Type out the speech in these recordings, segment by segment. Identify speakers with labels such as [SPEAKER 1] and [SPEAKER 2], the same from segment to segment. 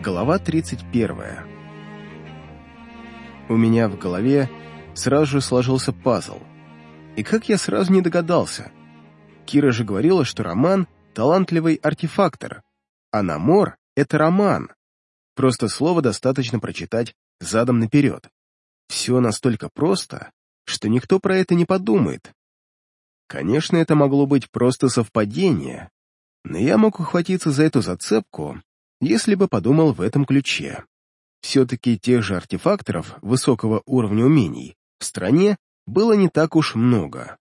[SPEAKER 1] Глава 31. У меня в голове сразу же сложился пазл. И как я сразу не догадался. Кира же говорила, что Роман — талантливый артефактор, а Намор — это роман. Просто слово достаточно прочитать задом наперед. Все настолько просто, что никто про это не подумает. Конечно, это могло быть просто совпадение, но я мог ухватиться за эту зацепку если бы подумал в этом ключе. Все-таки тех же артефакторов высокого уровня умений в стране было не так уж много.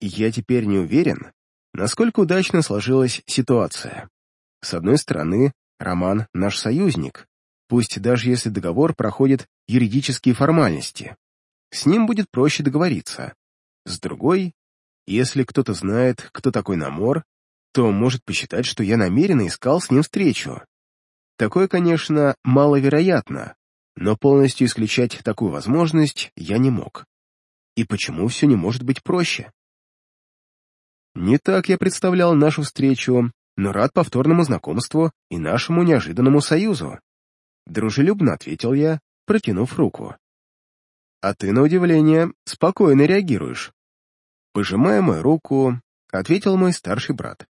[SPEAKER 1] И я теперь не уверен, насколько удачно сложилась ситуация. С одной стороны, Роман — наш союзник, пусть даже если договор проходит юридические формальности. С ним будет проще договориться. С другой, если кто-то знает, кто такой Намор, то может посчитать, что я намеренно искал с ним встречу. Такое, конечно, маловероятно, но полностью исключать такую возможность я не мог. И почему все не может быть проще? Не так я представлял нашу встречу, но рад повторному знакомству и нашему неожиданному союзу. Дружелюбно ответил я, протянув руку. А ты, на удивление, спокойно реагируешь. Пожимая мою руку, ответил мой старший брат.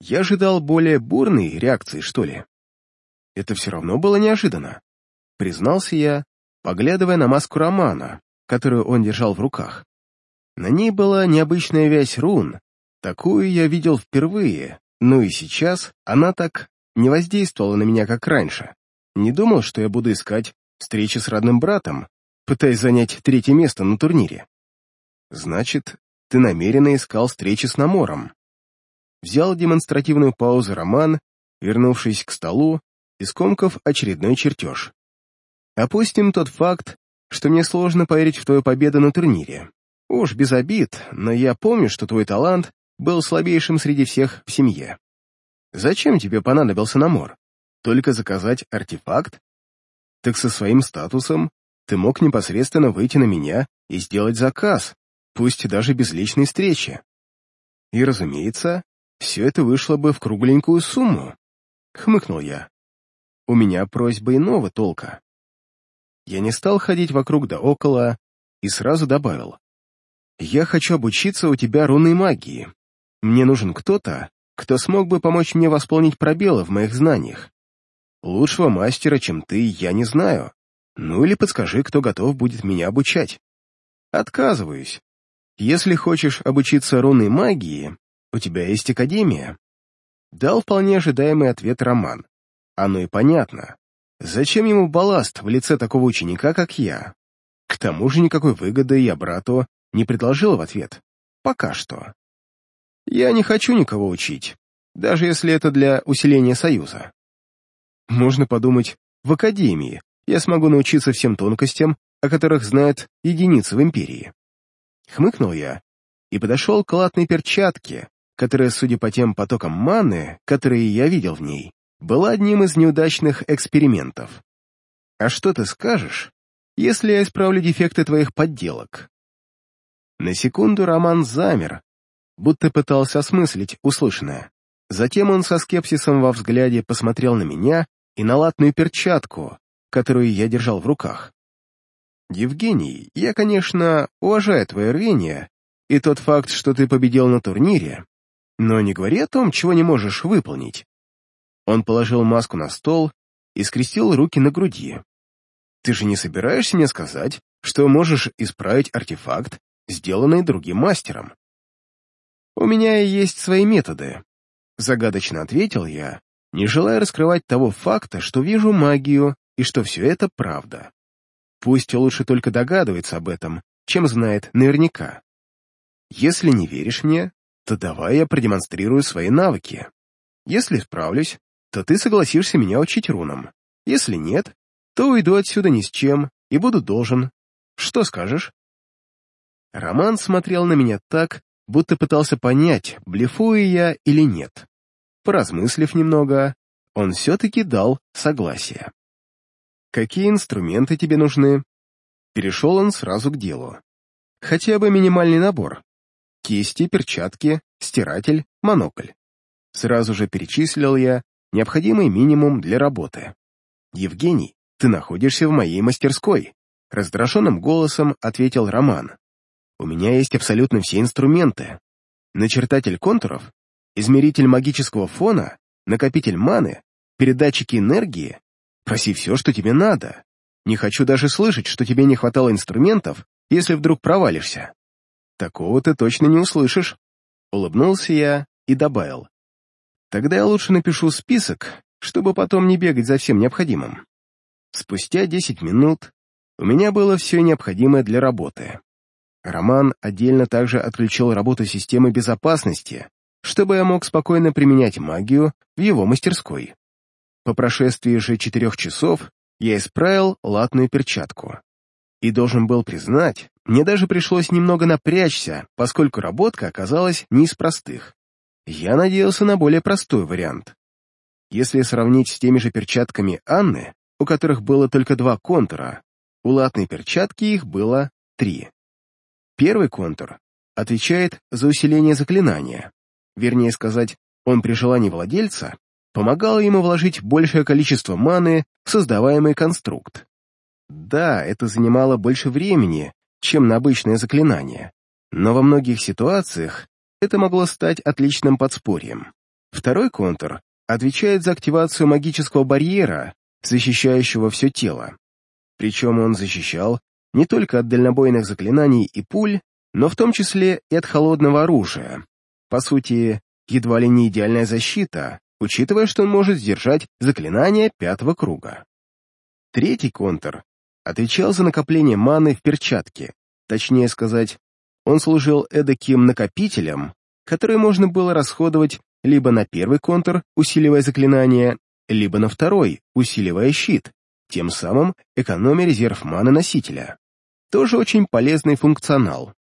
[SPEAKER 1] Я ожидал более бурной реакции, что ли. Это все равно было неожиданно. Признался я, поглядывая на маску Романа, которую он держал в руках. На ней была необычная вязь рун, такую я видел впервые, но и сейчас она так не воздействовала на меня, как раньше. Не думал, что я буду искать встречи с родным братом, пытаясь занять третье место на турнире. Значит, ты намеренно искал встречи с Намором. Взял демонстративную паузу Роман, вернувшись к столу и скомкав очередной чертеж. Опустим тот факт, что мне сложно поверить в твою победу на турнире. Уж без обид, но я помню, что твой талант был слабейшим среди всех в семье. Зачем тебе понадобился намор? Только заказать артефакт? Так со своим статусом ты мог непосредственно выйти на меня и сделать заказ, пусть даже без личной встречи. И, разумеется, все это вышло бы в кругленькую сумму. Хмыкнул я. У меня просьба иного толка. Я не стал ходить вокруг да около и сразу добавил. «Я хочу обучиться у тебя рунной магии. Мне нужен кто-то, кто смог бы помочь мне восполнить пробелы в моих знаниях. Лучшего мастера, чем ты, я не знаю. Ну или подскажи, кто готов будет меня обучать. Отказываюсь. Если хочешь обучиться рунной магии, у тебя есть академия. Дал вполне ожидаемый ответ Роман. Оно и понятно. Зачем ему балласт в лице такого ученика, как я? К тому же никакой выгоды я брату не предложил в ответ. Пока что. Я не хочу никого учить, даже если это для усиления союза. Можно подумать, в академии я смогу научиться всем тонкостям, о которых знают единицы в империи. Хмыкнул я и подошел к латной перчатке, которая, судя по тем потокам маны, которые я видел в ней, была одним из неудачных экспериментов. А что ты скажешь, если я исправлю дефекты твоих подделок? На секунду Роман замер, будто пытался осмыслить услышанное. Затем он со скепсисом во взгляде посмотрел на меня и на латную перчатку, которую я держал в руках. «Евгений, я, конечно, уважаю твое рвение и тот факт, что ты победил на турнире, но не говори о том, чего не можешь выполнить. Он положил маску на стол и скрестил руки на груди. «Ты же не собираешься мне сказать, что можешь исправить артефакт, сделанный другим мастером?» «У меня и есть свои методы», — загадочно ответил я, не желая раскрывать того факта, что вижу магию и что все это правда. Пусть лучше только догадывается об этом, чем знает наверняка. Если не веришь мне, то давай я продемонстрирую свои навыки. Если справлюсь, то ты согласишься меня учить рунам. Если нет, то уйду отсюда ни с чем и буду должен. Что скажешь?» Роман смотрел на меня так, будто пытался понять, блефую я или нет. Поразмыслив немного, он все-таки дал согласие. «Какие инструменты тебе нужны?» Перешел он сразу к делу. «Хотя бы минимальный набор. Кисти, перчатки, стиратель, монокль». Сразу же перечислил я необходимый минимум для работы. Евгений, ты находишься в моей мастерской», — раздраженным голосом ответил Роман. «У меня есть абсолютно все инструменты. Начертатель контуров, измеритель магического фона, накопитель маны, передатчики энергии. Проси все, что тебе надо. Не хочу даже слышать, что тебе не хватало инструментов, если вдруг провалишься. Такого ты точно не услышишь. Улыбнулся я и добавил. Тогда я лучше напишу список, чтобы потом не бегать за всем необходимым. Спустя 10 минут у меня было все необходимое для работы. Роман отдельно также отключил работу системы безопасности, чтобы я мог спокойно применять магию в его мастерской. По прошествии же четырех часов я исправил латную перчатку. И должен был признать, мне даже пришлось немного напрячься, поскольку работка оказалась не из простых. Я надеялся на более простой вариант. Если сравнить с теми же перчатками Анны, у которых было только два контура, у латной перчатки их было три. Первый контур отвечает за усиление заклинания. Вернее сказать, он при желании владельца помогал ему вложить большее количество маны в создаваемый конструкт. Да, это занимало больше времени, чем на обычное заклинание, но во многих ситуациях это могло стать отличным подспорьем. Второй контур отвечает за активацию магического барьера, защищающего все тело. Причем он защищал не только от дальнобойных заклинаний и пуль, но в том числе и от холодного оружия. По сути, едва ли не идеальная защита, учитывая, что он может сдержать заклинание пятого круга. Третий контур отвечал за накопление маны в перчатке, точнее сказать, он служил эдаким накопителем, который можно было расходовать либо на первый контур, усиливая заклинание, либо на второй, усиливая щит, тем самым экономя резерв маны носителя. Тоже очень полезный функционал.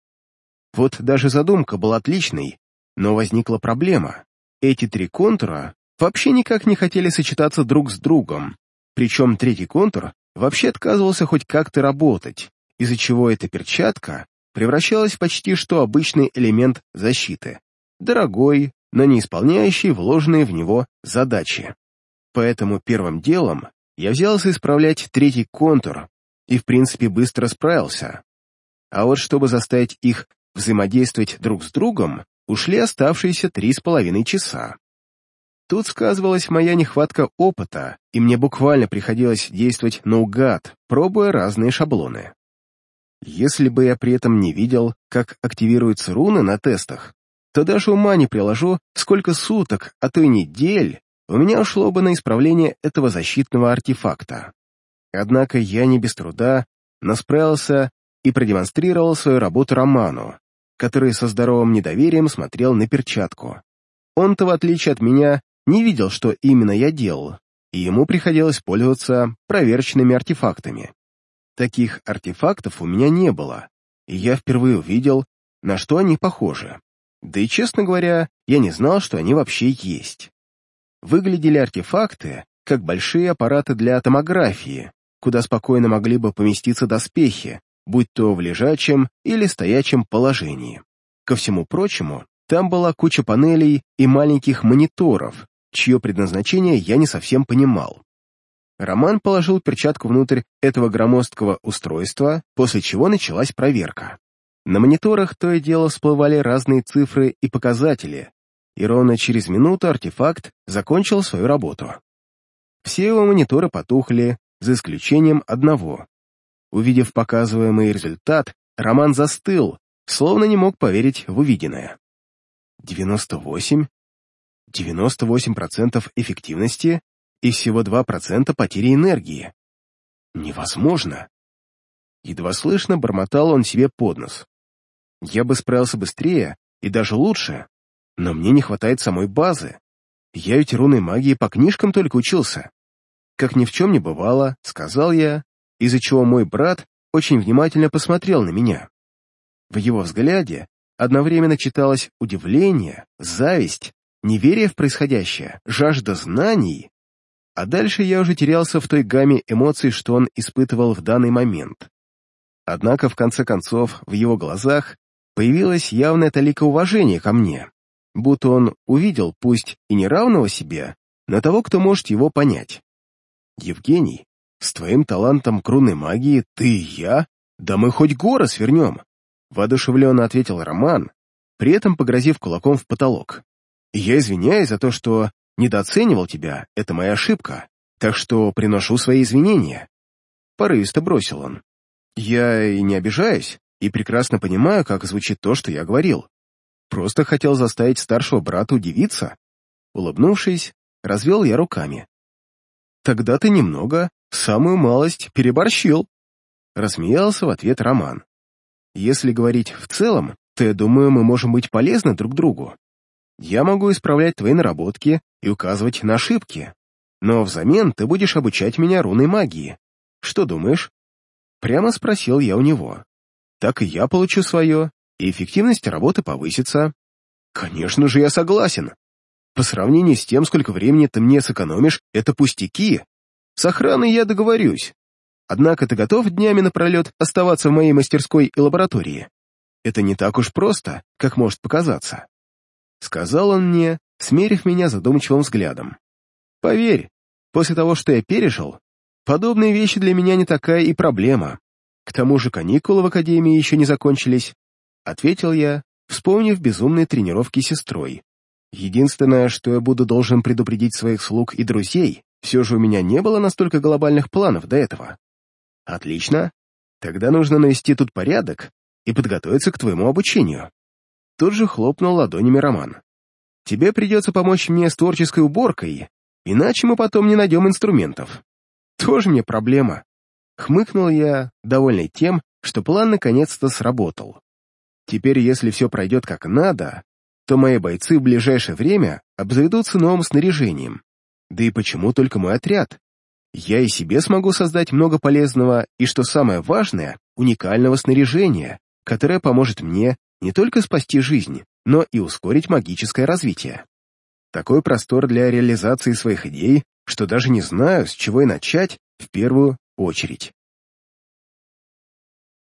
[SPEAKER 1] Вот даже задумка была отличной, но возникла проблема. Эти три контура вообще никак не хотели сочетаться друг с другом, причем третий контур вообще отказывался хоть как-то работать, из-за чего эта перчатка превращалась в почти что обычный элемент защиты, дорогой, но не исполняющий вложенные в него задачи. Поэтому первым делом я взялся исправлять третий контур и, в принципе, быстро справился. А вот чтобы заставить их взаимодействовать друг с другом, ушли оставшиеся три с половиной часа. Тут сказывалась моя нехватка опыта, и мне буквально приходилось действовать наугад, пробуя разные шаблоны. Если бы я при этом не видел, как активируются руны на тестах, то даже ума не приложу, сколько суток, а то и недель у меня ушло бы на исправление этого защитного артефакта. Однако я не без труда, но справился и продемонстрировал свою работу Роману, который со здоровым недоверием смотрел на перчатку. Он-то, в отличие от меня, не видел, что именно я делал, и ему приходилось пользоваться проверочными артефактами. Таких артефактов у меня не было, и я впервые увидел, на что они похожи. Да и, честно говоря, я не знал, что они вообще есть. Выглядели артефакты, как большие аппараты для томографии, куда спокойно могли бы поместиться доспехи, будь то в лежачем или стоячем положении. Ко всему прочему, там была куча панелей и маленьких мониторов, чье предназначение я не совсем понимал. Роман положил перчатку внутрь этого громоздкого устройства, после чего началась проверка. На мониторах то и дело всплывали разные цифры и показатели, и ровно через минуту артефакт закончил свою работу. Все его мониторы потухли, за исключением одного. Увидев показываемый результат, Роман застыл, словно не мог поверить в увиденное. 98? 98% эффективности и всего 2% потери энергии. Невозможно. Едва слышно бормотал он себе под нос. Я бы справился быстрее и даже лучше, но мне не хватает самой базы. Я ведь рунной магии по книжкам только учился. Как ни в чем не бывало, сказал я, из-за чего мой брат очень внимательно посмотрел на меня. В его взгляде одновременно читалось удивление, зависть, неверие в происходящее, жажда знаний а дальше я уже терялся в той гамме эмоций, что он испытывал в данный момент. Однако, в конце концов, в его глазах появилась явная толика уважения ко мне, будто он увидел, пусть и не равного себе, но того, кто может его понять. Евгений, с твоим талантом к рунной магии ты и я? Да мы хоть горы свернем!» Воодушевленно ответил Роман, при этом погрозив кулаком в потолок. «Я извиняюсь за то, что недооценивал тебя, это моя ошибка, так что приношу свои извинения». Порывисто бросил он. «Я и не обижаюсь, и прекрасно понимаю, как звучит то, что я говорил. Просто хотел заставить старшего брата удивиться». Улыбнувшись, развел я руками. «Тогда ты немного, самую малость, переборщил», — рассмеялся в ответ Роман. «Если говорить в целом, то я думаю, мы можем быть полезны друг другу. Я могу исправлять твои наработки и указывать на ошибки, но взамен ты будешь обучать меня рунной магии. Что думаешь?» Прямо спросил я у него. «Так и я получу свое, и эффективность работы повысится». «Конечно же, я согласен. По сравнению с тем, сколько времени ты мне сэкономишь, это пустяки. С охраной я договорюсь. Однако ты готов днями напролет оставаться в моей мастерской и лаборатории? Это не так уж просто, как может показаться. Сказал он мне, смерив меня задумчивым взглядом. Поверь, после того, что я пережил, подобные вещи для меня не такая и проблема. К тому же каникулы в академии еще не закончились, ответил я, вспомнив безумные тренировки с сестрой. Единственное, что я буду должен предупредить своих слуг и друзей, все же у меня не было настолько глобальных планов до этого. Отлично. Тогда нужно навести тут порядок и подготовиться к твоему обучению. Тут же хлопнул ладонями Роман. Тебе придется помочь мне с творческой уборкой, иначе мы потом не найдем инструментов. Тоже мне проблема. Хмыкнул я, довольный тем, что план наконец-то сработал. Теперь, если все пройдет как надо, то мои бойцы в ближайшее время обзаведутся новым снаряжением. Да и почему только мой отряд? Я и себе смогу создать много полезного и, что самое важное, уникального снаряжения, которое поможет мне не только спасти жизнь, но и ускорить магическое развитие. Такой простор для реализации своих идей, что даже не знаю, с чего и начать в первую очередь.